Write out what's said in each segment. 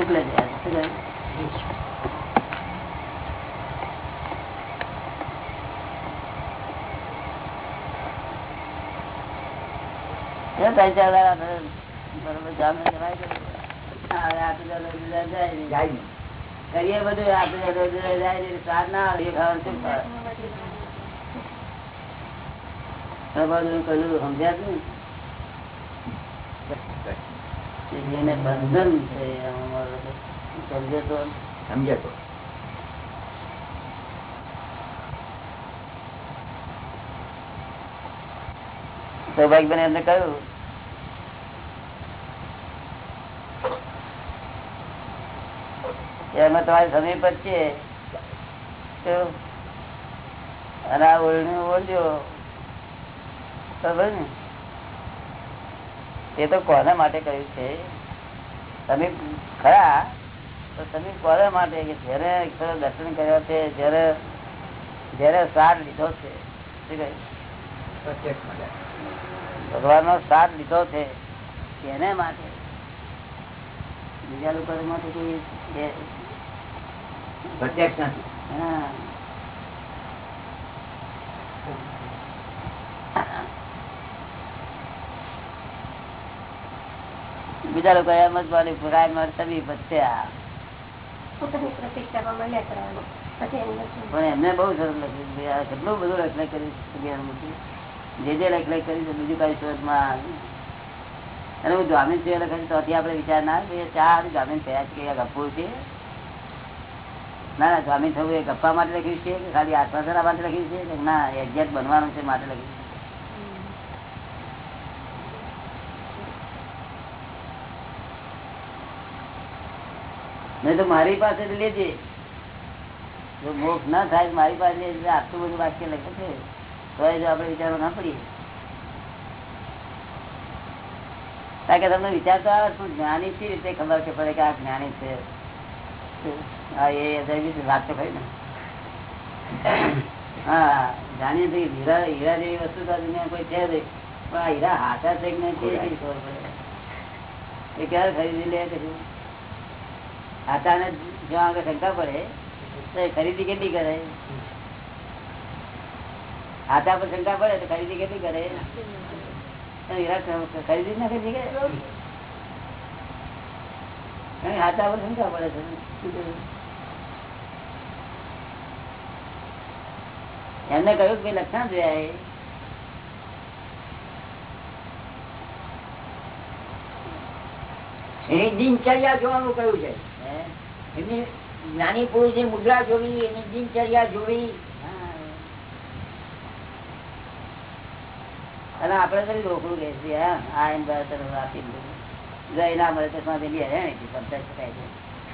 શુક્લ ત્રણ ચાર વાર બરોબર જામે જાય. કરીએ બધું આપણે રોજ રોજ જાય નહીં. ના આવે એ શું ખાય? કહ્યું સમજ્યા તું ને? બંધન છે સમજે એમને કહ્યું. એમાં તમારી સમીપ જ છે અને આ ઓળણી ઓળજો ને? તે તો કોના માટે કહ્યું છે? તમે ખરા? તો તમે કોને માટે કે જયારે દર્શન કર્યા છે જયારે જયારે સાર લીધો છે ભગવાન નો સાર લીધો છે એને માટે? બીજા લોકો માટે કોઈ પ્રત્યક્ષ નથી. હા. બીજા લોકો એમ જ બોલી પુરાયમાં સમી વચ્ચે આ પોતાની પ્રતિષ્ઠા મળ્યા કરવાનું. પછી એમને? પણ સરસ લખ્યું છે. બીજું કઈ શોધમાં અને હું તો અત્યારે આપણે વિચાર ના ચાર જામીન થયા કે આ છે? ના ના, જામીન થવું એ ગપ્પા માટે લખ્યું છે કે ખાલી આત્મા માટે લખ્યું છે કે ના એક્ઝેક્ટ બનવાનું છે માટે લખ્યું છે? નહીં તો મારી પાસે લેજે. જો મોક્ષ ના થાય મારી પાસે આટલું બધું વાક્ય લખે છે. તો જો આપણે વિચારો ના પડીએ. કારણ કે તમને વિચાર તો આવે શું જ્ઞાની છે રીતે ખબર કે પડે કે આ જ્ઞાની છે? હા એ વાત તો ખરી ને. હા, જાણીએ હીરા હીરા જેવી વસ્તુ તો કોઈ છે નહીં. પણ હીરા હાથા છે કે નહીં એ ક્યારે ખરીદી લે કે હાથાને જો શંકા પડે, તો ખરીદી કેટલી કરે? હાથા પર શંકા પડે તો ખરીદી કેટલી કરે? ખરીદી ના કરી શકે? હાથા પર શંકા પડે છે. એમને કહ્યું કે લક્ષણ જોયા દિનચર્યા જોવાનું કયું છે? એમની જ્ઞાની પુરુષની મુદ્રા જોવી એની દિનચર્યા જોવી. અને આપડે તો રોકડું હા. આ એમ આપી ના મળે તો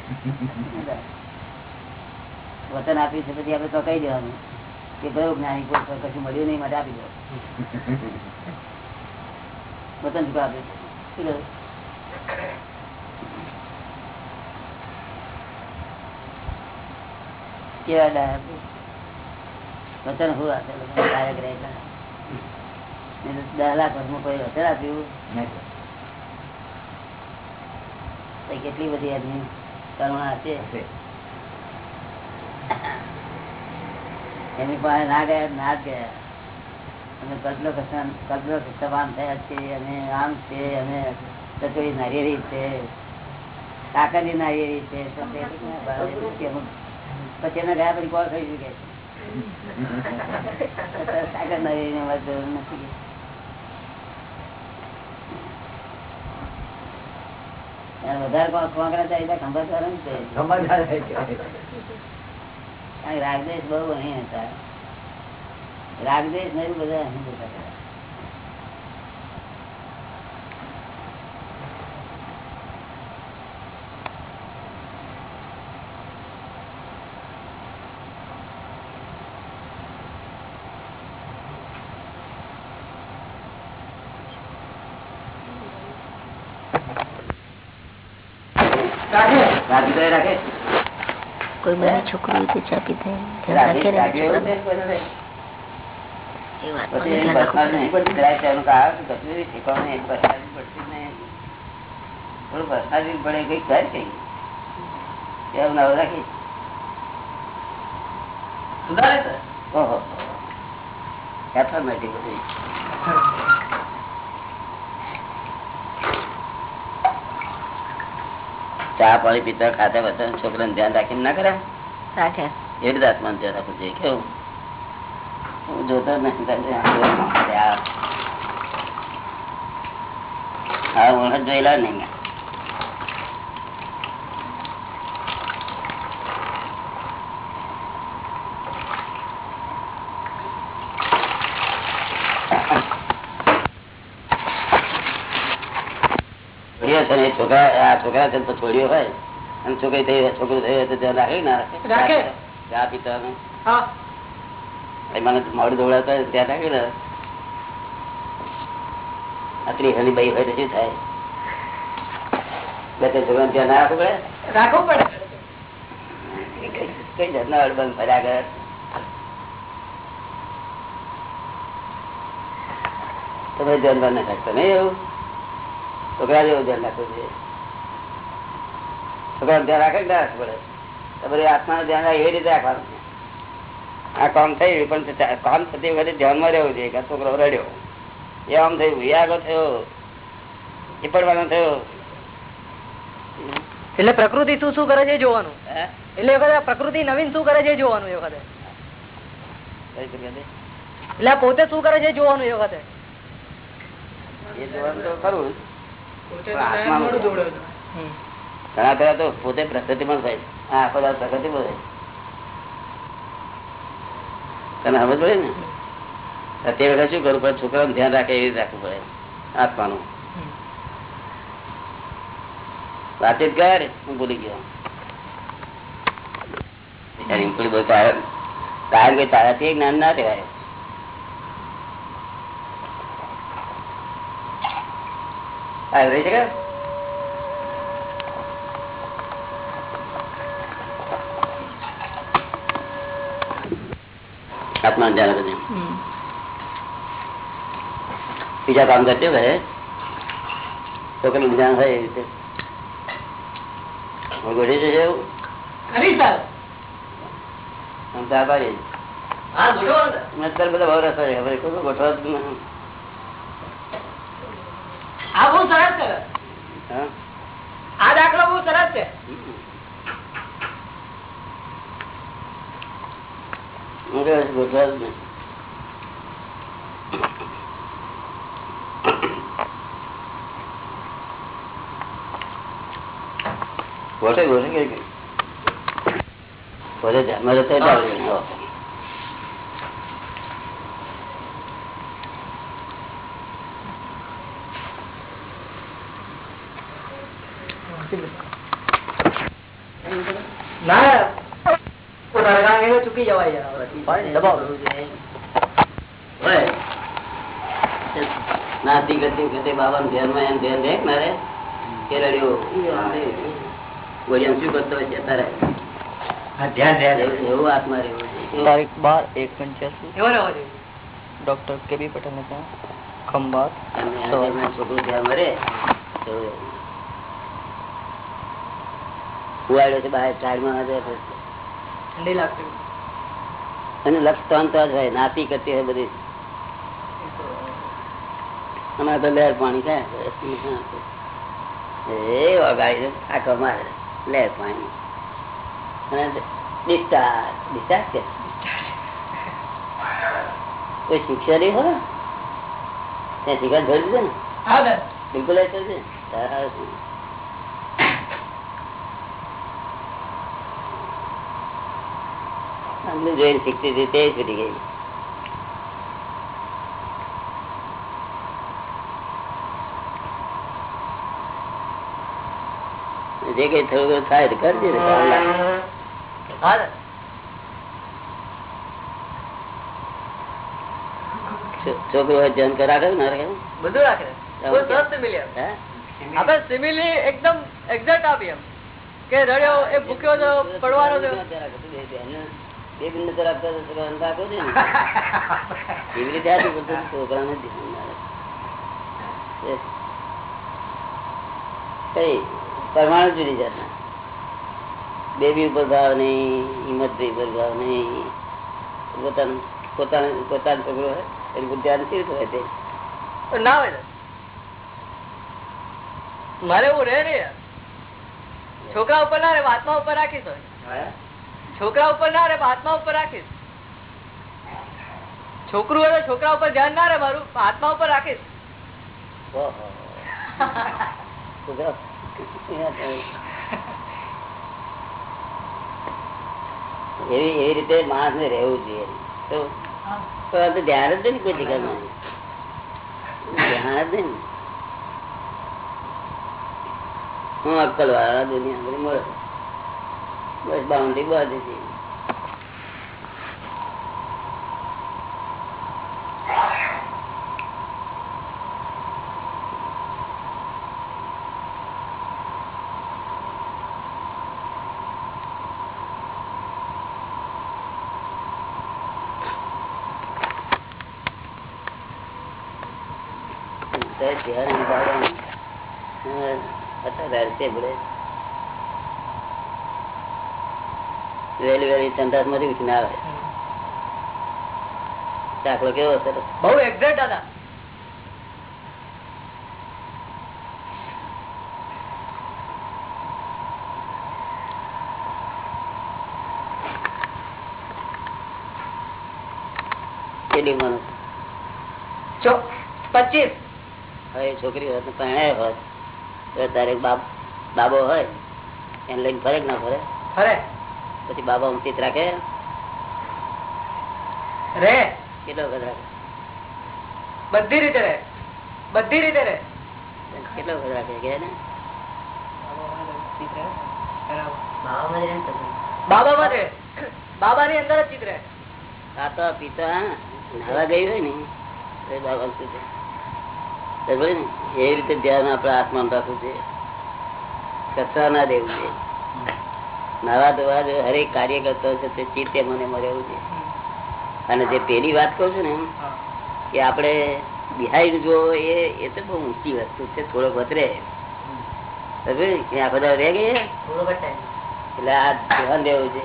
વતન આપ્યું છે પછી આપડે તો કહી દેવાનું કે કયો જ્ઞાની પુરુષ કશું મળ્યું નહીં માટે આપી દો. વતન શું આપ્યું શું કેવા ડાયા વચન હું આપે? લોકો રહેતા દસ લાખ વર્ષમાં કોઈ વચન આપ્યું? કેટલી બધી એમની કરુણા છે. એમની પાસે ના ગયા ના જ ગયા અમે કલ્પનો કલ્પનો કૃષ્ણવાન થયા છે અમે આમ છે અમે ચતુરી નારિયેરી છે. કાકાની નારિયેરી છે. પછી એના ગયા પછી કોલ થઈ શકે? કાકા નારિયેરી જરૂર નથી વધારે કોંકરા કે રાગદેશ બહુ અહીં હતા. રાગદેશ ને એવું બધા અહીં બધા હતા. રાગદ્વેષ રાખે કોઈ મને છોકરું હોય તો ચા પીતા ધ્યાન રાગે- રાખે ને રાગે એવું છોકરાનું. છે કોઈને નહીં. એ વાત પછી પર એની ધ્યાન રાખવું personality નહીં પડે. પડતી. જરાય તેનું કારણ કશું નહીં. શીખવાનું નહીં. એની personality પડતી જ નહીં. થોડું personality પડે કંઈક થાય કંઈક. એમ નવ રાખી સુધારે સર ઓહો. એથોમેટિક બધી. ચા પાણી પીતા ખાતા બધા છોકરાને ધ્યાન રાખીને ના કરે રાખે. એ રીતે આત્માનું ધ્યાન રાખવું જોઈએ છોકરા છોકરા છોડીઓ હોય. અને છોકરી થઈ છોકરું થયું તો ધ્યાન રાખે ના રાખે. ચા હોય. મને મોડું હોય ધ્યાન રાખે ને. આટલી હલી ભાઈ હોય તો શું થાય? બે ત્રણ છોકરા ત્યાં ના રાખવું પડે? રાખવું પડે. કઈ જાતના અડબંધ ફર્યા કરે? તમે ધ્યાન ના રાખતો નહીં એવું? છોકરા જેવું ધ્યાન રાખવું જોઈએ છોકરા ધ્યાન રાખે કે ના પડે તમારે આત્માનું ધ્યાન રાખે એ રીતે રાખવાનું. આ કામ થયું પણ કામ થતી વખતે ધ્યાનમાં રહેવું જોઈએ કે છોકરો રડ્યો. એ આમ થયું એ આગળ થયો એ પડવાનો થયો. એટલે પ્રકૃતિ શું શું કરે છે જોવાનું? એટલે એ વખતે આ પ્રકૃતિ નવીન શું કરે છે જોવાનું એ વખતે? એટલે આ પોતે શું કરે છે એ જોવાનું એ વખતે? એ જોવાનું તો ખરું. જ. ઘણા પેલા તો પોતે પ્રકૃતિમાં થાય આ આખો દાડો પ્રકૃતિમાં થાય તને સમજ પડે ને? તો વખતે શું કરવું પડે છોકરાનું ધ્યાન રાખે એવી રાખવું પડે. આત્માનું. વાતચીત કર હું ભૂલી ગયો. બહુ કાયમ કાયમ કોઈ તારાથી જ્ઞાન ના કહેવાય આવી રહી શકે આત્મા ધ્યાન બધું બીજા કામ કરજો ઘરે. છોકરીનું ધ્યાન થાય એ રીતે. ગોઠવી જશે એવું? આભારી બધા ભાવ રસ ગોઠવા જ નહીં. આ બહુ સરસ છે હા? આ દાખલો બહુ સરસ છે હું કહે છે ગોઠવા જ નહીં. ગોઠવે ગોઠવે કઈ કઈ પોતે ધ્યાનમાં જતો એટલે આવડી ગયું. ના રડગાંગ એને ચૂકી જવાય યાર. દબાવ હોય. નાસ્તી કરતી વખતે બાબાનું ધ્યાનમાં એમ ધ્યાન દેખ મારે કે રડ્યો ગોળિયામાં શું કરતો હોય છે તારે એવું એવું આત્મા રહેવું છે તારીખ બાર એક પંચ્યાસી એવો રહેવો જોઈએ ડોક્ટર કે બી પટેલ ને ત્યાં ખંભાત એમને આ જેમના છોકરું ધ્યાન મરે તો કુવાડ્યો છે બહાર સાઈડમાં હાજર છે. ઠંડી લાગતી અને લક્ષ તો અંત જ હોય નાતી કરતી હોય બધી. અમારે તો લહેર પાણી એ વગાડી આખો મારે. લહેર પાણી. અને ડિસ્ચાર્જ ડિસ્ચાર્જ કે? કોઈ શિક્ષા નહીં હોય ત્યાં શિક્ષા જોઈ છે ને? હા બિલકુલ એ છે? આટલું જોઈને શીખતી હતી તે છૂટી ગઈ. જે કઈ થોડું ઘણું થાય તો કરજે ને છોકરો હોય ધ્યાન રાખે ને ના રાખે? બધું રાખે? આપણે simile એકદમ એક્ઝેક્ટ આપી એમ. કે રડ્યો એ ભૂખ્યો પડવાનો બે બિંદુ તો રાખતા તો છોકરાને છે ને. એવી રીતે આપી બધું છોકરાને ના કઈ પરમાણુ જુદી જાતના. બેબી ઉપર ભાવ નહીં હિંમતભાઈ ઉપર ભાવ નહીં. પોતાનું પોતાનું પોતાનો છોકરો હોય એનું ધ્યાન કેવી રીતે હોય તે? ના હોય મારે એવું રહે ને છોકરા ઉપર ના રે વાતમાં ઉપર રાખીશ હવે. હા? છોકરા ઉપર ના રે આત્મા ઉપર રાખીશ છોકરું હવે છોકરા ઉપર ધ્યાન ના રે મારું આત્મા ઉપર રાખીશ એવી એવી રીતે માણસ ને રહેવું જોઈએ. તો આ તો ધ્યાન જ નહીં કોઈ જગ્યામાં ધ્યાન જ નહીં. હું અક્કલ વાળા દુનિયા મળે. બસ બાઉન્ડ્રી બાંધી છે તો ધ્યાન સંદાસમાંથી ઉઠીને આવે. દાખલો કેવો સરસ બહુ એક્ઝેક્ટ દાદા છોકરી હોત ને પરણાય હોત તો તારે બાપ બાબો હોય એને લઈને ફરે ના ફરે. અરે પછી બાબા ચિત રાખે? રે. કેટલો વખત રાખે? બધી રીતે રે. બધી રીતે રે. કેટલો વખત રાખે કે ને? બાબા માં રે બાબા ની અંદર જ ચિત્ર ખાતા પીતા નાવા ગઈ હોય ને બાબા એ રીતે ધ્યાન આપડે આત્મા રાખવું છે. કચરા ના દેવું છે. નાવા ધોવા હરેક કાર્ય કરતો છે તે ચિત્તે મને મળેલું છે. અને જે પેલી વાત કહું છું ને કે આપણે બિહાઈડ જો એ એ તો બહુ ઊંચી વસ્તુ છે થોડોક વધરે. આ બધા રહે ગઈ એટલે આ ધ્યાન દેવું છે.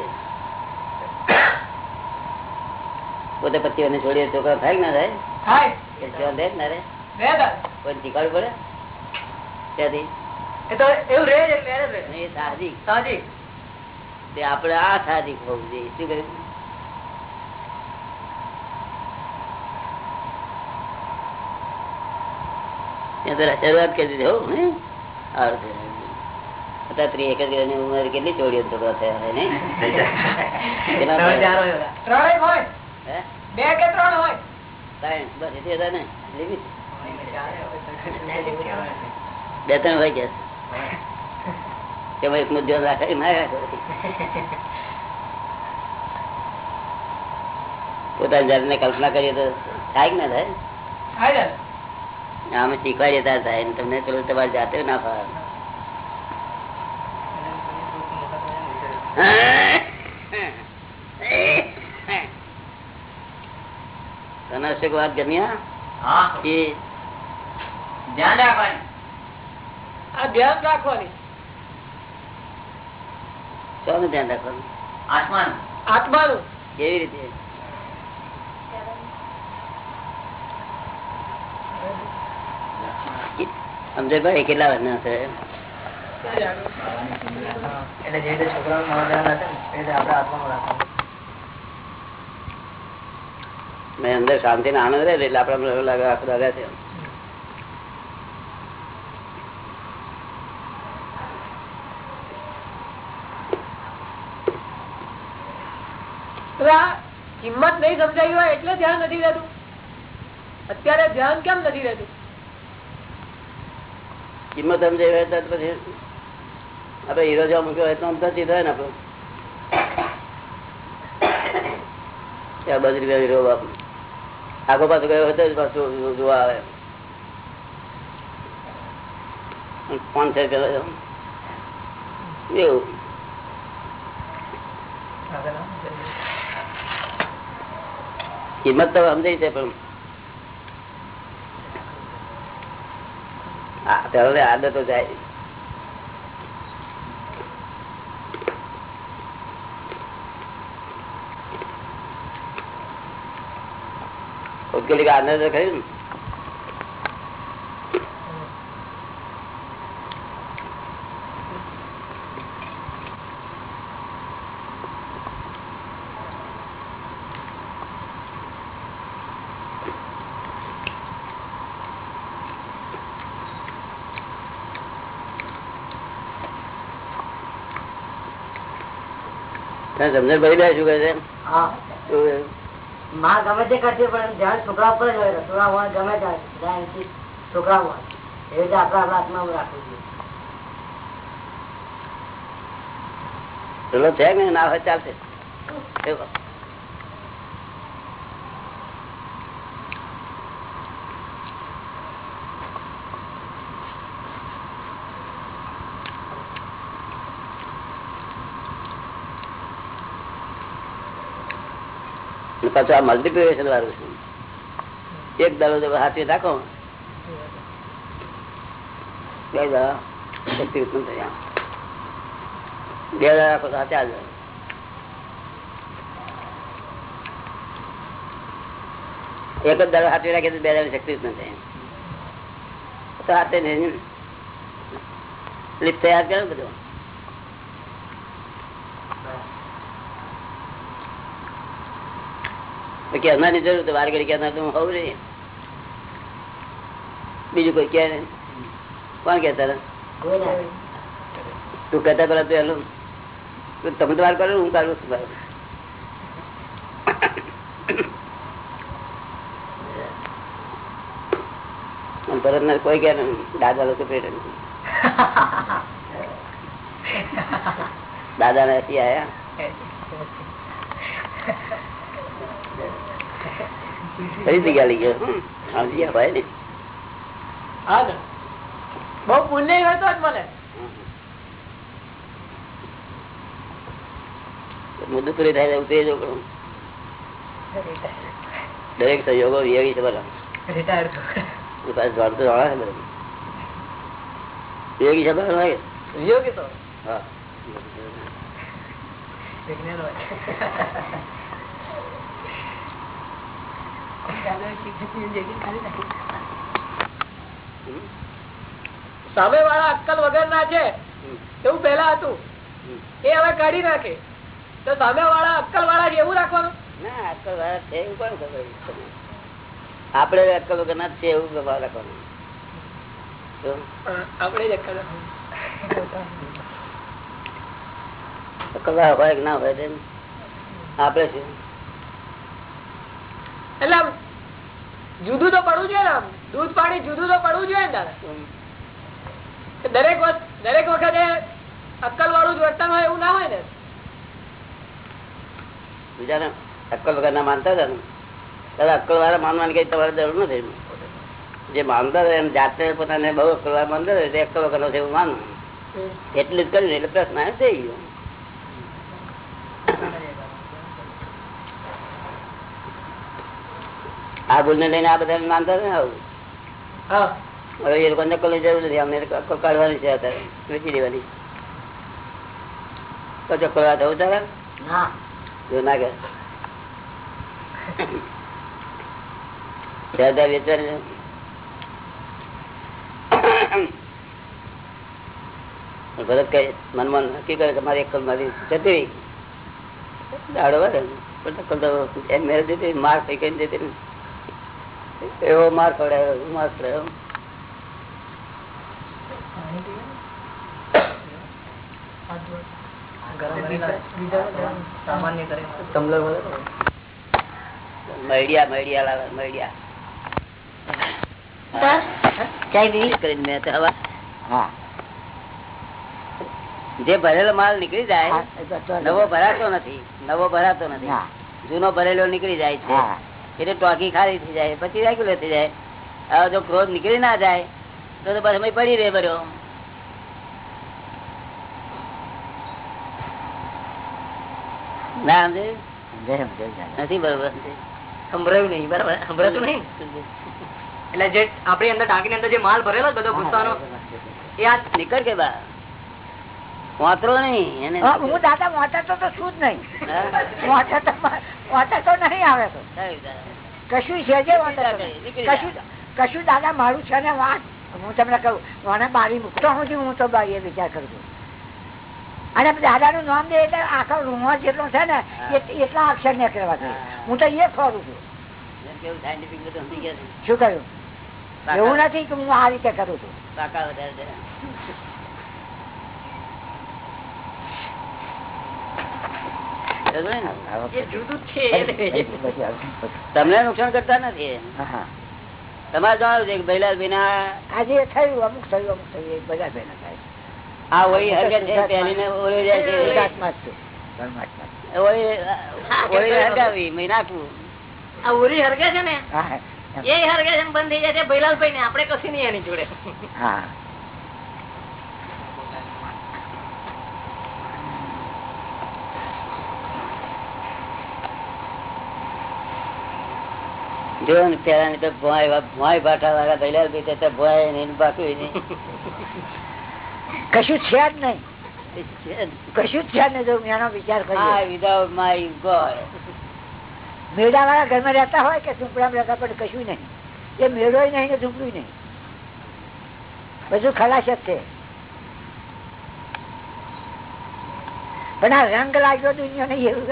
પોતે પતિઓને છોડીએ છોકરા થાય ના થાય? ધ્યાન દે ના રે કોઈ શીખવાડવું પડે? ત્યાંથી એ તો એવું રે જ એટલે એને જ રે અને એ સાહજિક. સાજી તે આપણે આ સાહજિક હોવું જોઈએ. શું કહ્યું શરૂઆત કરી દીધી એકરની ઉંમર કેટલી ચોરીઓ છોકરા થયા હોય. નહીં? બે કે ત્રણ હોય. ત્રણ. બસ એટલી હતા ને? બે ત્રણ હોય કે? તેમાં એકનું ધ્યાન રાખે ના રાખે. પોતાની જાતને કલ્પના કરીએ તો થાય કે ના થાય? થાય દાદા જતા થાય તમને પેલું તમારી જાતે ના ફાવે. તને અશોક વાત ગમ્યા કે ધ્યાન રાખવાની. આ ધ્યાન રાખવાની. શાનું ધ્યાન રાખવાનું. આત્માનું. આત્માનું. કેવી રીતે? સમજે ભાઈ કેટલા વર્ષના છે? એટલે જે રીતે છોકરાઓ નવા રાખે ને એ રીતે આપણે આત્મામાં રાખવાનું. મેં અંદર શાંતિ ને આનંદ રહે એટલે આપડે લાગે આખો દાદા છે. તો આ કિંમત નહીં સમજાઈ હોય એટલે ધ્યાન નથી રહેતું અત્યારે ધ્યાન કેમ નથી રહેતું કિંમત સમજાય હોય તો પછી આપડે હીરો જો મૂક્યો હોય તો આમ તો સીધો હોય ને આપણો ત્યાં બધી રૂપિયા હીરો બાપ આગો પાછો ગયો હોય તો જ પાછું જોવા આવે પાંચસો રૂપિયા એવું કિંમત તો સમજાય છે પણ ત્યારે આદતો જાય. ઉકેલી આનંદ ખરી ને? સમજણ ભરી લે શું કે છે? માં ગમે તે કરતી પણ ધ્યાન છોકરા ઉપર જ હોય છોકરા હોય ગમે ત્યાં છોકરા હોય એ રીતે આપણા હાથમાં રાખવું જોઈએ. પેલો છે ના હોય ચાલશે. અને પાછું આ મલ્ટીપ્લિકેશન વાળું છે. એક દાડો જો હાથે રાખો. બે દાડા શક્તિ ઉત્પન્ન થઈ. બે દાડા રાખો તો હાથે આવી એક જ દાડો હાથે રાખે તો બે દાડા શક્તિ ઉત્પન્ન થાય. તો હાથે લિફ્ટ તૈયાર કર્યો બધું. બાકી અમારી જરૂર તો વાર ઘડી કહેનાર તો હું હોઉં નહીં. બીજું કોઈ કહે નહીં. કોણ કહેતા હતા? કોઈ ના તું કહેતા પેલા તું એનું તું તમે તો વાર કરો હું કરું છું વાર. અને તરત ને કોઈ કહે નહીં. દાદા લોકો પેટ દાદા ને હસી આયા. ફરી જગ્યા લઈ ગયો. હમ. સમજી ગયા ભાઈ ને. હા ને. બહુ પુણ્ય હોય તો જ મળે મુદ્દું પૂરી થાય એવું તે જો કરું દરેક સહયોગો વિયોગી છે બધા. રિટાયર્ડ એ પાસે જોડ તો જાણે છે બધા. વિયોગી છે બધા લાગે યોગી તો. હા. વિજ્ઞાન હોય. હમ. સામે વાળા અક્કલ વગર ના છે. એવું પેલા હતું. એ હવે કાઢી નાખે. તો સામે વાળા અક્કલ વાળા એવું રાખવાનું? ના અક્કલ વાળા છે એવું કોણ ખબર? તમને? અક્કલ વગર ના છે એવું રાખવાનું. આપડે જ અક્કલ અક્કલ હોય ના હોય આપડે શું? એટલે જુદું તો પડવું જોઈએ ને દૂધ પાણી જુદું તો પડવું જોઈએ ને દાદા દરેક વખત દરેક વખતે અક્કલ વાળું જ વર્તન હોય એવું ના હોય ને. બીજાને અક્કલ વગર ના માનતા હતા ને. દાદા અક્કલ વાળા માનવાની કઈ તમારે જરૂર નથી. જે માનતા હતા એમ જાતે પોતાને બહુ અક્કલ વાળા માનતા હતા તે અક્કલ વગર નથી એવું માનવું. એટલું જ કર્યું એટલે પ્રશ્ન આવે થઈ ગયો આ ભૂલ ને લઈને આ બધા માનતા ને આવું. હવે એ લોકો નકલ જરૂર નથી. અમને કાઢવાની છે અત્યારે. વેચી દેવાની. અક્કલ વાળા થવું તારે? જો ના કે વેચવાની ભરત નક્કી કરે કે મારી અક્કલ મારી જતી દાડો વાળે પણ અક્કલ તો એમ મેળ દીધી માર થઈ કઈ ને એવો માર એવો માર હા. જે ભરેલો માલ નીકળી જાય નવો ભરાતો નથી નવો ભરાતો નથી. જૂનો ભરેલો નીકળી જાય છે. હા. એટલે ટોકી ખાલી થઈ જાય પછી રેગ્યુલર થઈ જાય. હવે જો ક્રોધ નીકળી ના જાય તો તો બસ અમે પડી રહે બરો ના સમજે? નથી બરોબર સંભળાયું નહીં બરાબર? સંભળાતું નહીં? એટલે જે આપણી અંદર ટાંકીની અંદર જે માલ ભરેલો છે બધો ગુસ્સાનો એ આ નીકળ કે બા? વાંતરો નહીં એને હું દાદા તો શું જ નહીં. હા? મોટા તો નહીં આવે તો. કશું છે જે કશું કશું દાદા મારું છે ને વાત. હું તમને કહું મને બારી મૂકતો હું છું હું તો બારીએ વિચાર કરું છું. અને દાદા નું નામ દે એટલે આખો રૂમો જેટલો છે ને એટ- એટલા અક્ષર ને કરવા દે હું તો એ ફરું છું. શું કહ્યું? એવું નથી કે હું આ રીતે કરું છું તાકાત વધારે છે. સમજ્યો ને? એ જુદું જ છે તમને નુકસાન કરતા નથી. તમારે જણાવ્યું છે કે ભૈલા વિના આજે થયું અમુક થયું અમુક થયું બધા ભેગા થાય. આ ઓળી હરગે છે પહેલીને ઓળી જાય છે. ઓળી હરગાવી મેં નાખવું આ હરગે ને. એ હરગે છે બંધ થઈ જાય છે ભૈલાલભાઈ ને આપડે કશું નહીં એની જોડે. હા. જો ને પેલા ની તો ભોંય ભોંય ભાઠા વાળા ભૈલા ભાઈ તો ભોંય નહીં બાકી નહીં કશું છે જ નહીં. કશું જ છે જ જો એનો વિચાર કરીએ. વિધાઉટ માય ગોડ મેળા વાળા ઘરમાં રહેતા હોય કે ઝૂંપડામાં રહેતા પણ કશું નહીં. એ મેળો નહીં ને ઝૂંપડું નહીં. બધું ખલાસ જ છે. પણ આ રંગ લાગ્યો દુનિયા નહીં એવું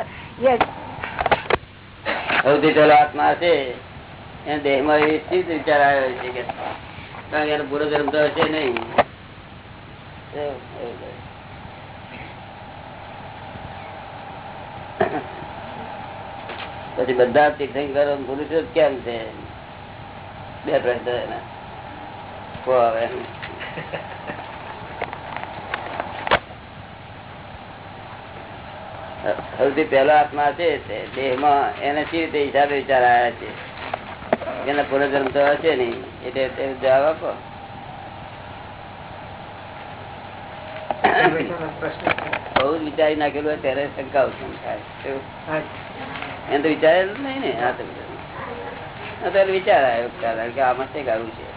એ આત્મા છે. એને દેહમાં એવી વિચાર આવ્યો છે કે કારણ કે એનો પૂરો તો હશે નહીં. પછી બધા તીર્થંકરો પુરુષો કેમ છે? બે પ્રશ્ન એના. હવે સૌથી પહેલો આત્મા છે દેહમાં એને સી રીતે હિસાબે વિચાર આવ્યા છે? એના પૂર્વજન્મ તો હશે નહીં. એટલે જવાબ આપો. બહુ વિચારી નાખેલું હોય ત્યારે શંકા ઉત્પન્ન થાય. એમ તો વિચારેલું નહીં ને. આ તો વિચાર. આવ્યો કારણ કે આમાં શું કરવું છે?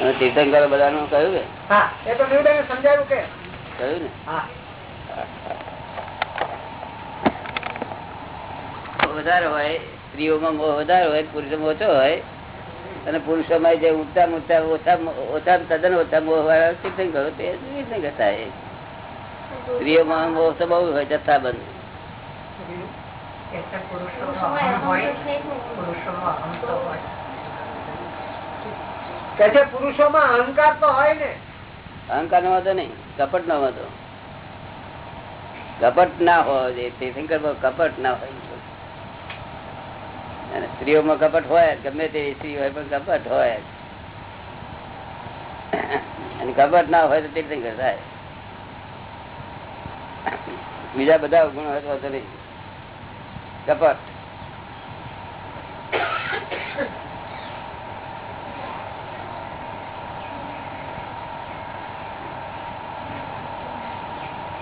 અને તીર્થંકરો બધાનું કહ્યું કે? સમજાયું કહ્યું ને? વધારે હોય સ્ત્રીઓમાં મોહ વધારે હોય પુરુષોમાં ઓછો હોય અને પુરુષોમાં જે ઊંચા ઊંચા ઓછા ઓછા તદ્દન ઓછા મોહ વાળા તીર્થંકરો તે તીર્થંકર થાય સ્ત્રીઓમાં મોહ તો બહુ હોય જથ્થાબંધ. અહંકાર ને. હતો નહીં, કપટ નો હતો કપટ ના હોય કપટ ના હોય. સ્ત્રીઓમાં કપટ હોય, ગમે તે સ્ત્રી હોય, પણ કપટ હોય. અને કપટ ના હોય તો તીર્થંકર થાય. બીજા બધા ગુણ તો નહીં. કપટ.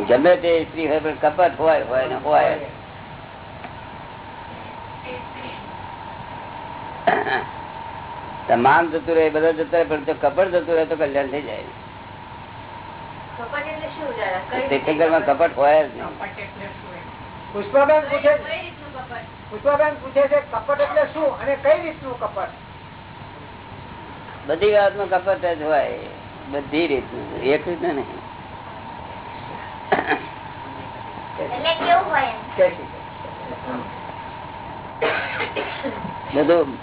ગમે તે સ્ત્રી હોય પણ કપટ હોય હોય ને હોય. તમામ જતું રહે બધા જતું રહે પણ જો કપટ જતું રહે તો કલ્યાણ થઈ જાય. કપટ હોય જ નહીં. પુષ્પાબેન પૂછે પુષ્પાબેન પૂછે છે કપટ એટલે શું અને કઈ રીતનું કપટ? બધી વાતમાં કપટ જ હોય. બધી રીતનું. એક રીતનું નહીં? બધું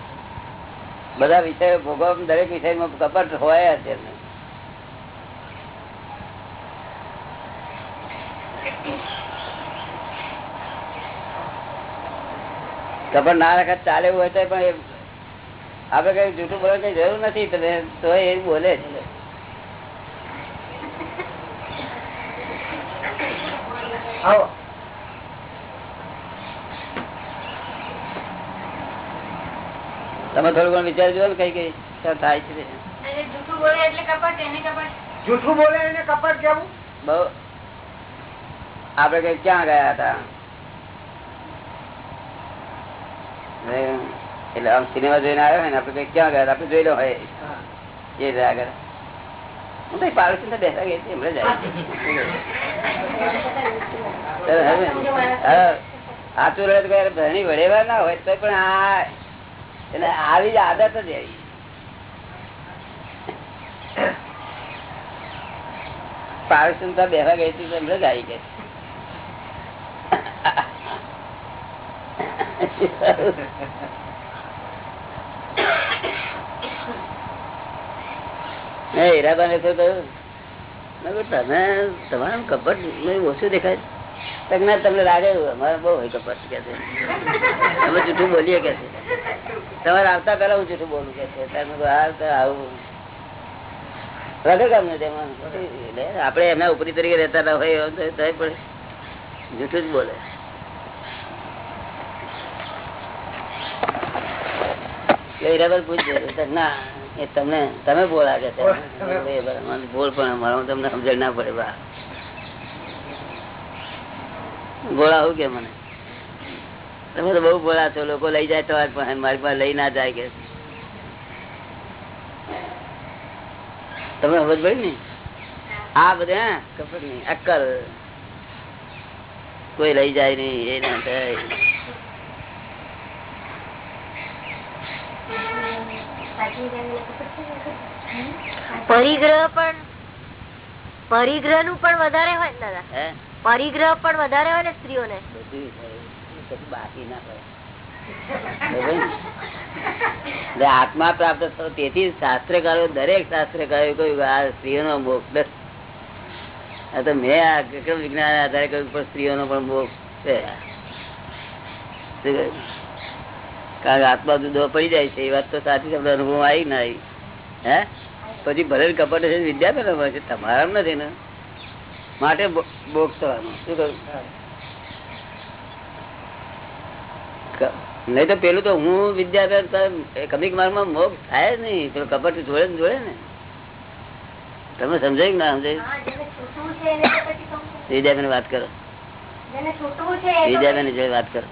વિષયો ભોગવ દરેક વિષયમાં કપટ હોય એમને. કપટ ના રાખત ચાલે હોય તો પણ આપડે કઈ જૂઠું બોલવાની જરૂર નથી, તો એ બોલે જ આવો. તમે થોડું ઘણું વિચારજો ને કઈ કઈ થાય છે. જૂઠું બોલે એટલે કપટ એને કપટ. જૂઠું બોલે એને કપટ કેવું? બહુ. આપડે કઈ ક્યાં ગયા હતા? એટલે આમ સિનેમા જોઈને આવ્યો હોય ને આપડે કઈ ક્યાં ગયા હતા? આપડે જોઈ લો હોય. એ જ આગળ હું કઈ પાડોશી બેસા ગઈ હતી હમણાં જાય આચુર ભણી વડેવા ના હોય તો પણ આ એને આવી જ આદત જ એવી. પાડોશી તો બેસા ગઈ હતી તો આવી ગઈ. મેં હીરાબાને તો તમે તમારા કપટ ઓછું દેખાય. તો તમને લાગે અમારે બહુ હોય કપટ કે છે. અમે જૂઠું બોલીએ કે છે. તમારે આવતા પેલા હું જૂઠું બોલું કે છે. ત્યારે મેં કહ્યું, હા તો આવું. કામ નથી આપડે એમના ઉપરી તરીકે રહેતા ના હોય પણ જૂઠું જ બોલે. બરાબર પૂછજો ના એ તમને તમે બોલા. મને બોલ પણ અમારો તમને સમજણ ના પડે બા બોલા હું કે મને? તમે તો બહુ ભોળા છો લોકો લઈ જાય તો પણ મારી પાસે લઈ ના જાય કે. તમે સમજ ભાઈ ને? આ બધે હા નહીં અક્કલ. કોઈ લઈ જાય નહીં એ ના થાય. પરિગ્રહ પણ પરિગ્રહનું પણ વધારે હોય ને દાદા? હે? પરિગ્રહ પણ વધારે હોય ને સ્ત્રીઓને? બાકી ના પડે આત્મા પ્રાપ્ત થયો તેથી શાસ્ત્રકારો, દરેક શાસ્ત્રકારો કહ્યું આ સ્ત્રીઓનો મોક્ષ તો મેં વિજ્ઞાન આધારે કહ્યું પણ સ્ત્રીઓનો પણ મોક્ષ છે. કારણ કે આત્મા જુદો પડી જાય છે. એ વાત તો સાચી છે અનુભવ આવી ના આવી હે? પછી ભલે કપટ છે વિદ્યાપીઠ છે તમારા નથી ને? માટે બો- મોક્ષ થવાનું શું કહ્યું નહીં તો પેલું તો હું વિદ્યાભ્યાસ કમિક માર્ગમાં મોગ થાય જ નહીં. પેલું કપટ જોડે ને જોડે ને. તમે સમજાય ના સમજાય? વિદ્યાબેન વાત કરો. વિદ્યાબેન જોડે વાત કરો.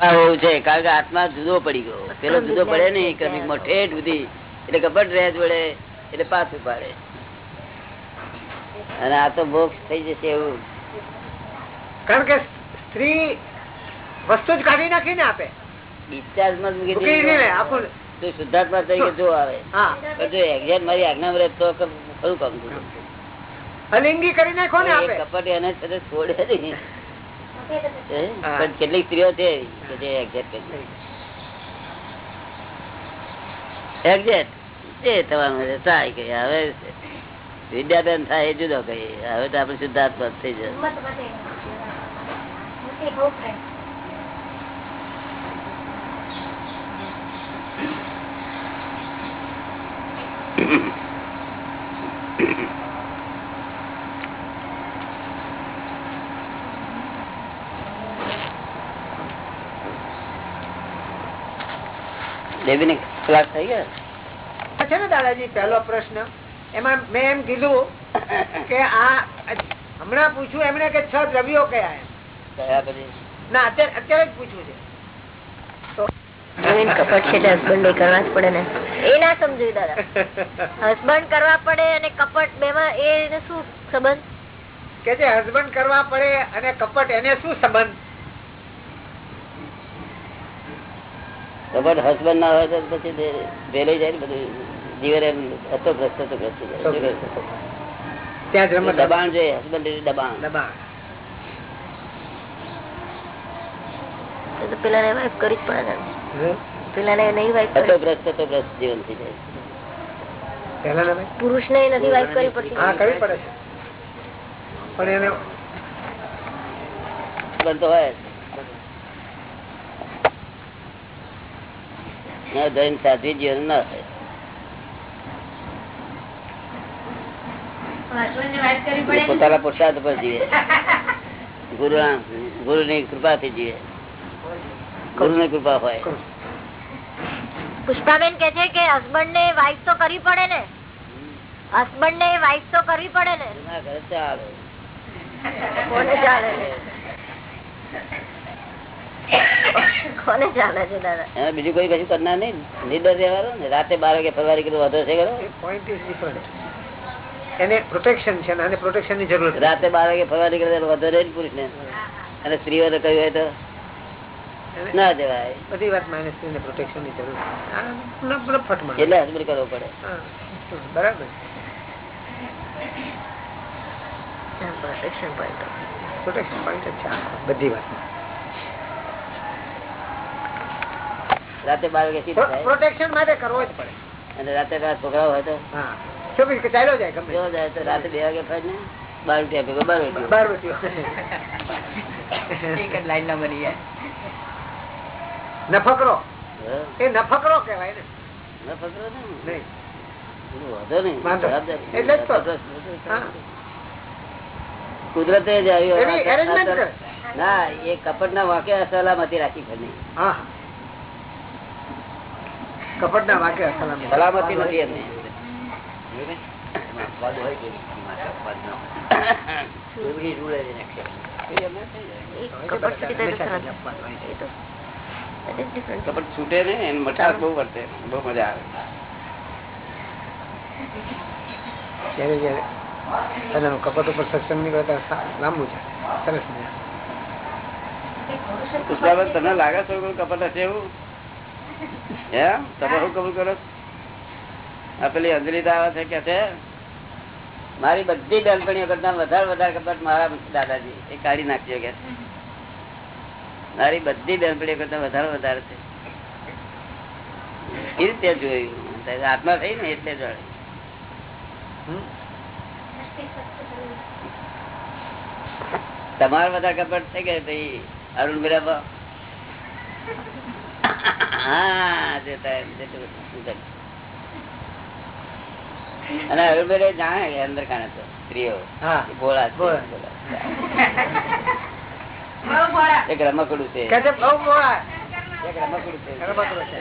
એવું છે કારણ કે આત્મા જુદો પડી ગયો. પેલો જુદો પડે નહીં ક્રમિકમાં ઠેઠ સુધી એટલે કપટ રહે જોડે એટલે પાછું પાડે. અને આ તો મોક્ષ થઈ જશે એવું. કારણ કે સ્ત્રી વસ્તુ જ કાઢી નાખી ને આપે. ડિસ્ચાર્જમાં મૂકી મૂકી દીધી. દીધી. ને આખું તો શુદ્ધાત્મા તરીકે જો આવે. જો exact મારી આજ્ઞામાં રહે તો ક- કામ થયું. અલિંગી કરી નાખો ને આપે. કપટ એને સાથે છોડે નહીં. પણ કેટલીક સ્ત્રીઓ છે કે જે exact કરી હવે વિદ્યાબેન થાય એ જુદો કઈ. હવે તો આપડે શુદ્ધાત્મા થઈ જશે. ને ક્લાસ થઈ ગયા છે ને દાદાજી પહેલો પ્રશ્ન. એમાં મેં એમ કીધું કે આ હમણાં પૂછ્યું એમને કે છ દ્રવ્યો કયા એમ. કયા પછી ના અત્યારે અત્યારે જ પૂછવું છે. કપટ છે હસબન્ડ કરવા જ પડે ને. એ ના સમજ્યું દાદા. હસબન્ડ કરવા પડે અને કપટ બેમાં એને શું સંબંધ? કે જે હસબન્ડ કરવા પડે અને કપટ એને શું સંબંધ? કપટ હસબન્ડ ના હોય તો પછી તે જાય ને બધું. જીવન એમ હતો ગ્રસ્ત હતો. ગ્રસ્ત દબાણ જોઈએ હસબન્ડ દબાણ. દબાણ. વાઇફ કરી જ પડે ને. નહીં વાઇફ હતો કરી. હતો ભ્રષ્ટ જીવન થઈ જાય. પહેલા ના ભાઈ પુરુષ ને નથી વાઇફ કરવી પડતી. હા કરવી પડે પણ એને હસબન્ડ હોય. ના સાધવી જીવન ના થાય. પોતાના પુરુષાર્થ પર જીવે. ગુરુ ગુરુ ની કૃપાથી જીવે. ગુરુ ની કૃપા હોય. પુષ્પાબેન કે છે કે હસબન્ડ ને વાઇફ તો કરવી પડે ને? હસબન્ડ ને વાઇફ તો કરવી પડે ને? કોને ચાલે? કોને ચાલે છે દાદા? બીજું કોઈ કશું કરનાર નહીં. નિર્દર રહેવાનું ને. રાતે બાર વાગે ફરવા કીધું વધુ છે ખરો? પોઈન્ટ ઇઝ ડિફરન્ટ એને પ્રોટેક્શન છે અને પ્રોટેક્શનની જરૂર રાતે બાર વાગે ફરવા નીકળે વધારે પુરુષ ને અને સ્ત્રીઓ કહ્યું હોય તો? ના જવાય. બધી વાત માઇનસ સ્ત્રીને પ્રોટેક્શનની જરૂર છે. આ ન- ન ફટમાં. એટલે હસબન્ડ કરવો પડે. હા, બરાબર. પ્રોટેક્શન પોઈન્ટ પ્રોટેક્શન પોઈન્ટ છે બધી વાતમાં રાતે બાર વાગે પ્રોટેક્શન માટે કરવો જ પડે. અને રાતે બાર છોકરાઓ હોય તો? હા. ચાલ્યો જાય ગમે. જાય તો રાતે બે વાગે ફરી બાર રૂપિયા ભેગો બાર રૂપિયા બાર રૂપિયો લાઈન ના બની જાય. નફકરો એ નફકરો કહેવાય ને. ન નહીં. પેલું વાંધો નહીં. વાંધો. જવાબદારી. એટલે જ તો. હા. કુદરતે જ આવ્યું. ના એ કપટ ના વાંકે સલામતી રાખી ઘરની હા. કપટ ના વાક્ય સલામત સલામતી નથી એમને. છૂટે ને એને મઠાસ બહુ વર્તે. બહુ મજા આવે. કપટ ઉપર સત્સંગ નીકળે કરતા લાંબુ છે. સરસ મજા. તમને લાગે છે કપટ હશે એવું? હે? તમે શું કબૂલ કરો છો? પેલી અંજલિતા આવે છે કે છે? મારી બધી ડલપણીઓ કરતા વધારે વધારે કપાટ મારા દાદાજી, એ કાઢી નાખ્યો કે. મારી બધી ડલપણીઓ કરતા વધારે વધારે છે. એ રીતે જોયું. આત્મા થઈ ને એટલે જોડે તમારે બધા કપટ થઈ કે ભાઈ અરુણ બિરાબા હા જતા એમ, જતું બધું. શું કરે? અને આયુર્વેદ જાણે કે અંદર કાને તો સ્ત્રીઓ ગોળા. ભોળા. એક રમકડું છે બહુ રમકડું છે.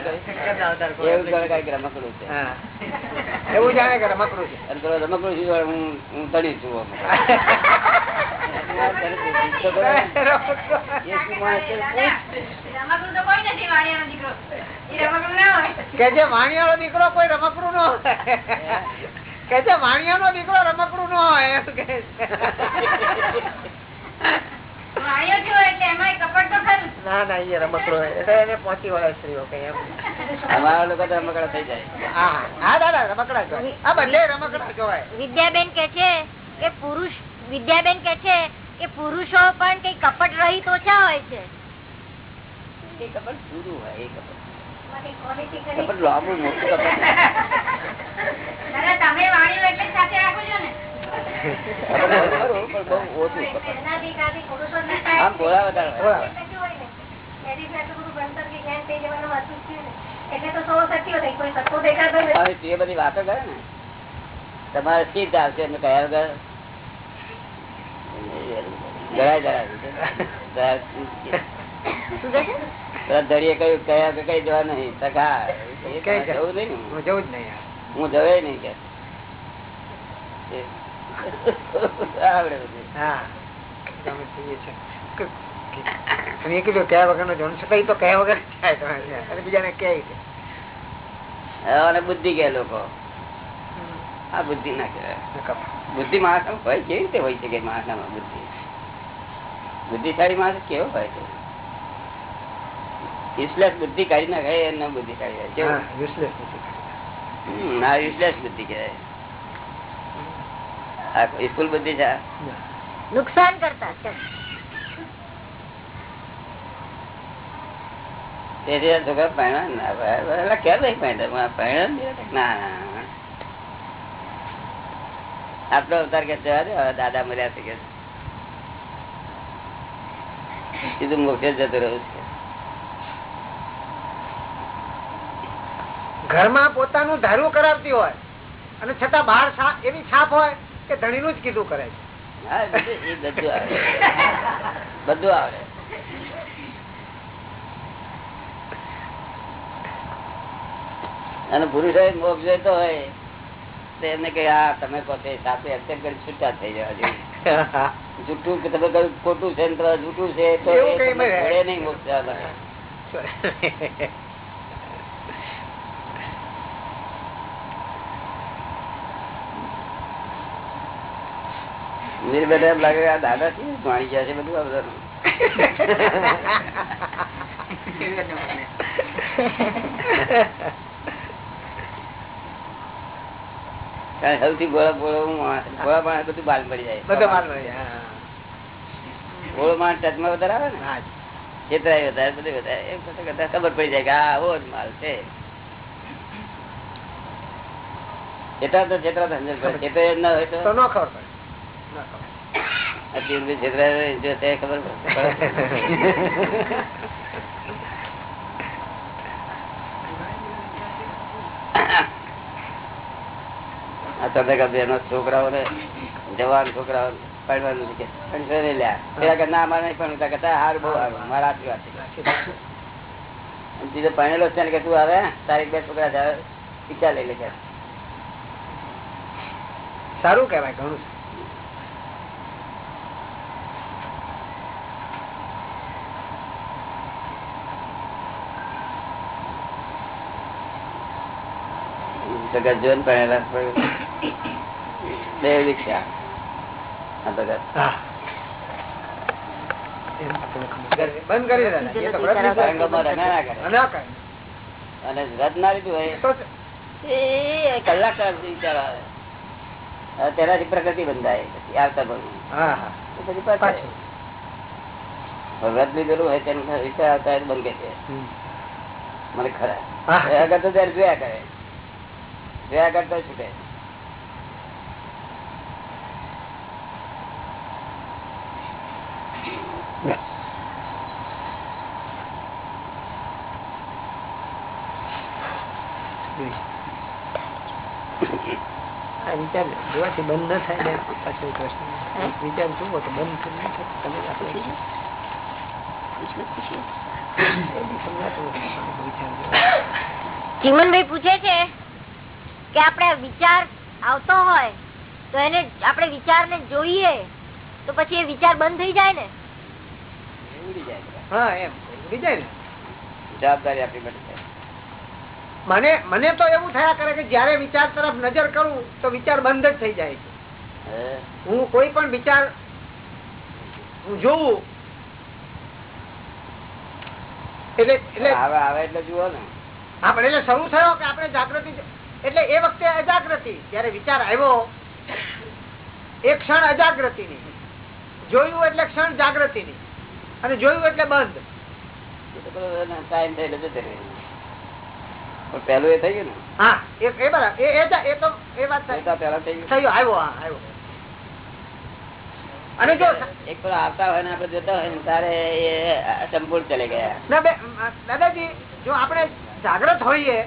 કે ને? વાણિયાનો દીકરો કોઈ રમકડું નો કે છે વાણિયાનો દીકરો રમકડું નો હોય. ના ના એ રમકડું એને પહોંચી વળે સ્ત્રીઓ કે અમારા લોકો તો રમકડા થઈ જાય. હા હા દાદા રમકડા જોવાય આ બધે રમકડા જોવાય વિદ્યાબેન કે છે કે પુરુષ વિદ્યાબેન કે છે કે પુરુષો પણ કઈ કપટ રહિત ઓછા હોય છે. એ કપડ જુદું હોય એ કપટ. કપડ લાંબુ મોટું કપડ કપડ હોય ખરું, પણ બહુ ઓછું કપડ આમ ભોળા વધારે હોય. હવે તે બધી વાતો કરે ને તમારે શી આવશે એમને કયા વગર? કયા કઈ જવા નહીં? તમારે જવું? નહીં. હું જવું જ નહીં. હું જવાય નહીં કે. આવડે બધું. હા. તમે જોઈએ છે. કે- કે- અને એ કીધું કયા વગર નો જવાનું છતાં તો કયા વગર જ જાય તમારે? ત્યાં. અને બીજાને કહે અને બુદ્ધિ ગયા લોકો. આ બુદ્ધિ ના કહેવાય. બુદ્ધિ માણસ હોય કેવી રીતે હોય છે કે માણસ બુદ્ધિ? બુદ્ધિશાળી માણસ કેવો હોય છે યુસલેસ બુદ્ધિ કાઢી ના એમને હા, કેવું હમ, ના યુઝલેસ બુદ્ધિ કહેવાય. સ્કૂલ બુદ્ધિ છે? નુકસાન કરતા તેથી છોકરા પહેણા પહેણા ના અવતાર કે દાદા મર્યા છે કે સીધું મોક્ષે જતું રહ્યું છે. ઘરમાં પોતાનું ધારું કરાવતી હોય અને છતાં બહાર એવી છાપ હોય કે ધણીનું જ કીધું કરે છે. બધું એ આવડે અને પુરુષો મોક્ષ જોઈતો હોય તો એમને કે હા તમે પોતે સાથે એક્સેપ્ટ કરી છૂટા થઈ જવા જોઈએ. જૂઠું કે તમે કહ્યું ખોટું છે જૂઠું છે તો નહીં. મોક્ષ એમ લાગે આ દાદા છે જાણી ગયા છે બધું કારણ સૌથી ગોળા ગોળો ગોળા માણસ બધું બાલ મળી જાય. બધો મળી જાય. ગોળો માણસ ટચમાં વધારે આવે ને? હા. છેતરાય વધારે બધું વધારે. એમ કરતા ખબર પડી જાય કે આ આવો જ માલ છે. છેતરા તો છેતરા તો સમજણ પડે ના હોય તો ન ખબર પડે. ચંદ્રકા બેનો છોકરાઓને, જવાન છોકરાઓ પણ કરતા સારું બહુ સારું મારા આશીર્વાદ વાત બીજો ભણેલો છે ને કે, તું આવે તારીખ બે છોકરા છે લઈ લેજે. સારું કહેવાય, ઘણું સગા જોઈને ભણેલા પણ બે દીક્ષા આ બધા હા. એમ આપણને ખબર. બંધ કરી દે દાદા. એ તો વ્રત લીધું. તરંગોમાં રમ્યા ના કરે. ના કરે. અને રદ હોય. તો એ કલાક સુધી વિચાર આવે. તેનાથી પ્રગતિ બંધાય. પછી આવતા ભણવું હા હા. તો પછી. વ્રત લીધેલું હોય તેનું વિચાર આવતા બંધ કે દે. મને ખરા. હા. તો ત્યારે જોયા કરે. જોયા કરતો છૂટે. આ વિચાર જોવાથી બંધ ન થાય ને પાછો પ્રશ્ન. વિચાર જુઓ તો બંધ થઈ થાય. તમે આપણે પૂછે છે કે આપણે વિચાર આવતો હોય તો એને આપણે વિચાર ને જોઈએ તો પછી એ વિચાર બંધ થઈ જાય ને? એ ઉડી જાય બધા. હા એમ. ઉડી જાય ને? જવાબદારી આપણી બની જાય. મને મને તો એવું થયા કરે કે જયારે વિચાર તરફ નજર કરું તો વિચાર બંધ જ થઈ જાય છે. હે? હું કોઈ પણ વિચાર હું જોઉં એટલે એટલે આવે આવે એટલે જુઓ ને. આપણે એટલે શરૂ થયો કે આપણે જાગૃતિ એટલે એ વખતે અજાગૃતિ જયારે વિચાર આવ્યો એ ક્ષણ અજાગૃતિ ની જોયું એટલે ક્ષણ જાગૃતિ ની અને જોયું એટલે બંધ. ટાઈમ થયેલો જતો. પણ પેલું એ થઈ ગયું ને? હા એ બરાબર. એ જ- એ તો એ વાત એ સાચી. તો પેલા થઈ ગયું. થયું આવ્યો હા આવ્યો. અને જો એક આવતા હોય ને આપડે જોતા હોય ને તારે એ સંપૂર્ણ ચલે ગયા. ના બે દાદાજી જો આપણે જાગ્રત હોઈએ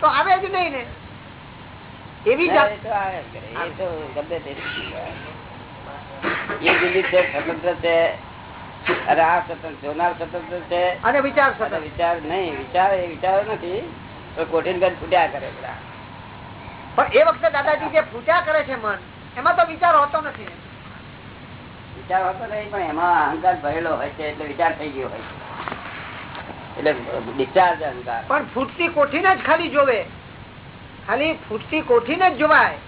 તો આવે જ નહીં ને. એવી સ્વતંત્ર છે. અરે આ સ્વતંત્ર જોનાર સ્વતંત્ર છે. અને વિચાર વિચાર નહીં વિચાર એ વિચાર નથી તો કોઠીન ગંજ ફૂટ્યા કરે બધા. પણ એ વખતે દાદાજી જે પૂજા કરે છે મન એમાં તો વિચાર હોતો નથી વિચાર હોતો નહીં પણ એમાં અહંકાર ભરેલો હોય છે એટલે વિચાર થઈ ગયો હોય છે. એટલે ડિસ્ચાર્જ અહંકાર પણ ફૂટતી કોઠીને જ ખાલી જોવે. ખાલી ફૂટતી કોઠીને જ જોવાય.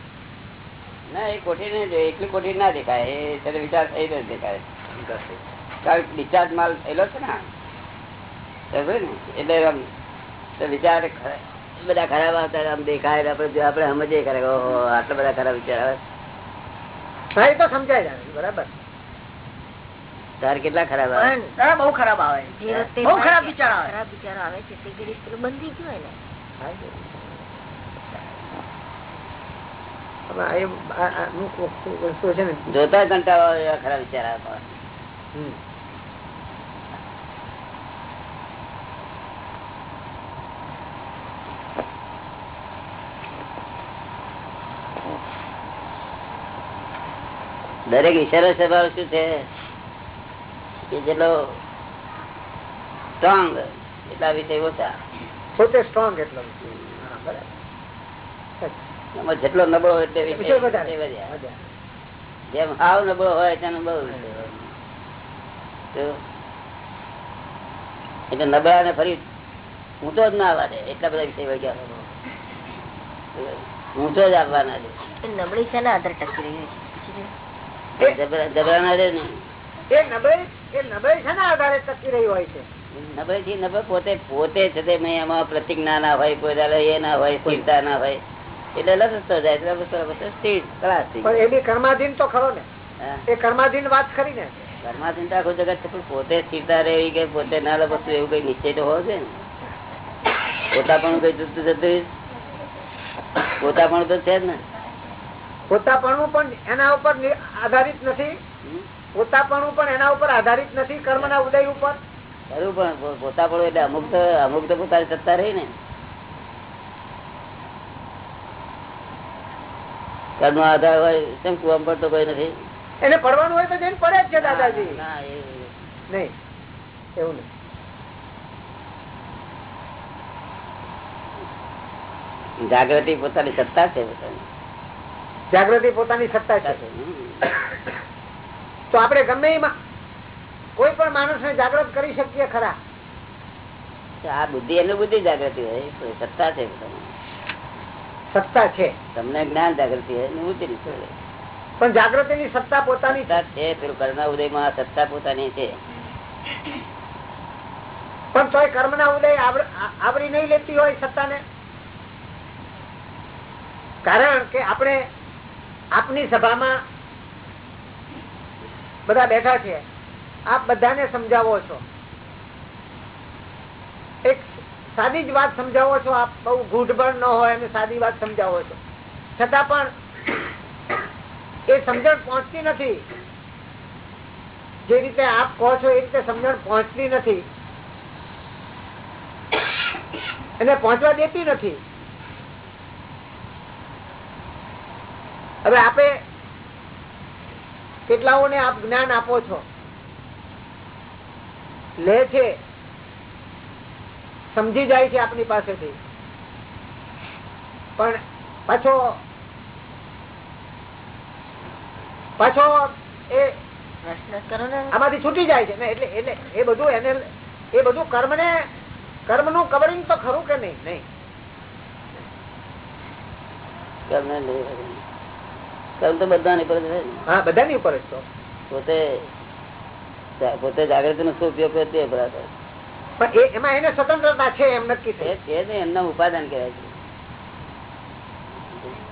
ના એ કોઠી ને જોઈએ એટલી કોઠી ના દેખાય. એ ત્યારે વિચાર થઈ જ દેખાય. કારણ કે ડિસ્ચાર્જ માલ થયેલો છે ને એટલે આમ વિચાર બધા ખરાબ આવતા આમ દેખાય આપડે આપડે આપણે સમજીએ કરે આટલા બધા ખરાબ વિચાર આવે. હા એ તો સમજાય જાય બરાબર. તાર કેટલા ખરાબ આવે? પણ બહુ ખરાબ આવે. જે વખતે બહુ ખરાબ વિચાર આવે. ખરાબ વિચારો આવે છે તે ઘડી પેલું બંધ થઈ ગયું હોય ને હવે આ એ- આ- આ અમુક વસ્તુ- વસ્તુઓ છે ને. જોતા કંટાળો આવે એવા ખરાબ વિચાર આવે હમ. દરેક ઈશારો સ્વભાવ શું છે? કે જેટલો સ્ટ્રોંગ એટલા વિષય ઓછા. પોતે સ્ટ્રોંગ એટલો બરાબર. જેટલો નબળો એટલે. જેમ હાવ નબળો હોય તેનું બહુ એટલે નબળા ને ફરી ઊંચો જ ના આવવા દે એટલા બધા વિષય વળગ્યા ઊંચો જ આવવાના છે. નબળી છે ને આધાર ટકી રહી છે? જબરા ના રે ને. એ નબળી એ નબળી છે ને આધારે ટકી રહી હોય છે? નબળી થી નબળ પોતે પોતે છે તે એમાં પ્રતિજ્ઞા ના હોય કોઈ દાડો એ ના હોય સ્થિરતા ના હોય. એટલે લસતો જાય એટલે બસ- બસ સ્થિર ખલાસ થઈ પણ એ બી કર્માધીન તો ખરો ને? એ કર્માધીન વાત ખરી ને? ઘરમાં ચિંતા આખું જગત છે પોતે સ્થિરતા રહેવી કે પોતે ના લપસવું એવું કઈ નિશ્ચય તો હોવો છે ને? પોતા પણ કઈ જુદું જતું પોતા પણ તો છે જ ને? પોતાપણું પણ એના ઉપર આધારિત નથી? પોતાપણું પણ એના ઉપર આધારિત નથી કર્મના ઉદય ઉપર. ખરું પણ પોતાપણું એટલે અમુક તો અમુક તો પોતાની સત્તા રહી ને. કર્મ આધાર હોય કેમ કુવામાં પડતો કોઈ નથી? એને પડવાનું હોય તો જઈને પડે જ છે દાદાજી. નહીં એવું નહીં. જાગૃતિ પોતાની સત્તા છે જાગૃતિ પોતાની સત્તા છે. તો આપણે ગમે એમાં કોઈ પણ માણસને જાગૃત કરી શકીએ ખરા આ બુદ્ધિ એનું બુદ્ધિ જાગૃતિ હોય સત્તા છે સત્તા છે તમને જ્ઞાન જાગૃતિ હોય એની બુદ્ધિ ની. પણ સત્તા પોતાની છે. પેલું કર્ણ ઉદયમાં સત્તા પોતાની છે પણ તોય કર્મના ઉદય આવરી નહીં લેતી હોય સત્તાને કારણ કે આપણે આપની સભામાં બધા બેઠા છે. આપ બધાને સમજાવો છો. એક સાદી જ વાત સમજાવો છો આપ. બહુ ગૂઢબળ ન હોય અને સાદી વાત સમજાવો છો. છતાં પણ એ સમજણ પહોંચતી નથી. જે રીતે આપ કહો છો એ રીતે સમજણ પહોંચતી નથી. એને પહોંચવા દેતી નથી. હવે આપે કેટલાઓને આપ જ્ઞાન આપો છો? લે છે. સમજી જાય છે આપની પાસેથી. પણ પાછો પાછો એ પ્રશ્ન આમાંથી છૂટી જાય છે. ને એટલે એટલે એ બધું એને એ બધું કર્મ ને કર્મનું કવરિંગ તો ખરું કે નહીં? નહીં. કર્મ. તો બધાની ઉપર હા બધાની ઉપર જ પોતે પોતે જાગૃતિ નો શું ઉપયોગ તે પણ એમાં એને સ્વતંત્રતા છે એમ નક્કી છે ને એમના ઉપાદાન કહેવાય છે.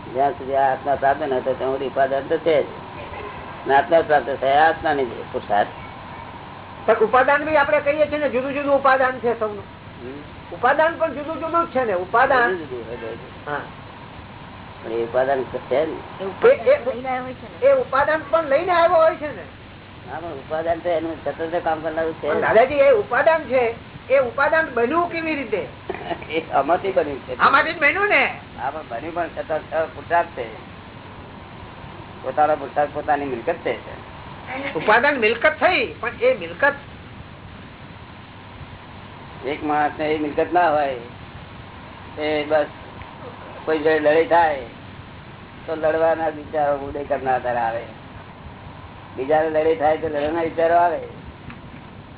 જ્યાં સુધી આ આત્મા પ્રાપ્ત ન થાય ત્યાં સુધી ઉપાદાન તો છે જ. આત્મા પ્રાપ્ત થયા આત્મા ની પુરુષાર્થ ઉપાદાન બી આપણે કહીએ છીએ ને જુદું જુદું ઉપાદાન છે સૌનું. ઉપાદાન પણ જુદું જુદું છે ને ઉપાદાન. હા. એ ઉપાદાન છે એ ઉપર એ- એ- લઈને આવ્યા હોય છે ને. એ ઉપાદાન પણ લઈને આવ્યો હોય છે ને. ઉપાદાન તો એનું સ્વતંત્ર કામ કરનારું છે દાદાજી એ ઉપાદાન છે એ ઉપાદાન બન્યું કેવી રીતે? આમાંથી બન્યું છે. આમાંથી બન્યું ને? હા બન્યું પણ છતાં છ છે. પોતાનો પુરુષાર્થ પોતાની મિલકત છે. ઉપાદાન મિલકત થઈ પણ એ મિલકત એક માણસ ને એ મિલકત ના હોય એ બસ કોઈ જોડે લડાઈ થાય તો લડવાના વિચારો ઉદય કરનાર તારે આવે. બીજા લડાઈ થાય તો લડવાના વિચારો આવે.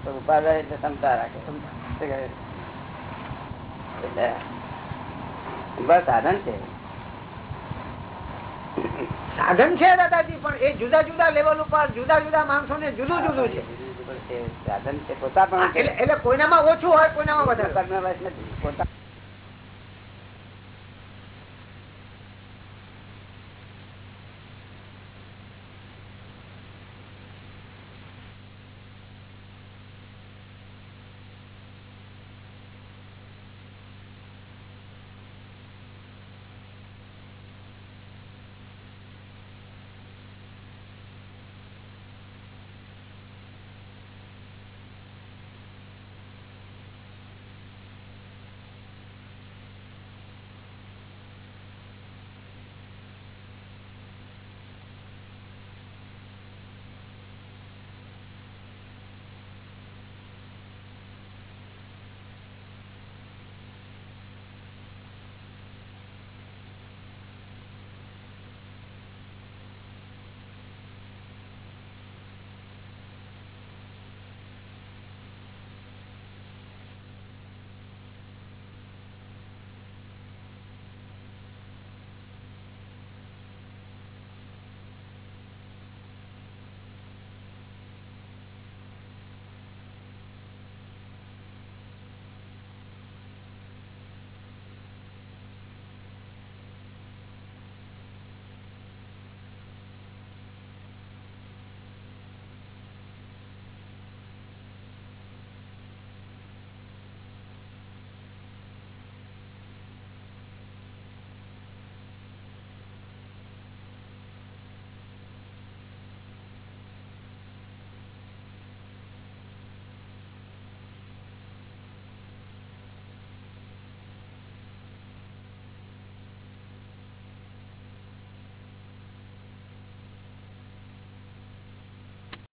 તો ઉપાદાન એટલે ક્ષમતા રાખે. બસ સાધન છે. સાધન છે દાદાજી પણ એ જુદા જુદા લેવલ ઉપર જુદા જુદા માણસો ને જુદું જુદું છે. સાધન છે પોતા પણ એટલે કોઈનામાં ઓછું હોય કોઈનામાં વધારે. નથી. પોતા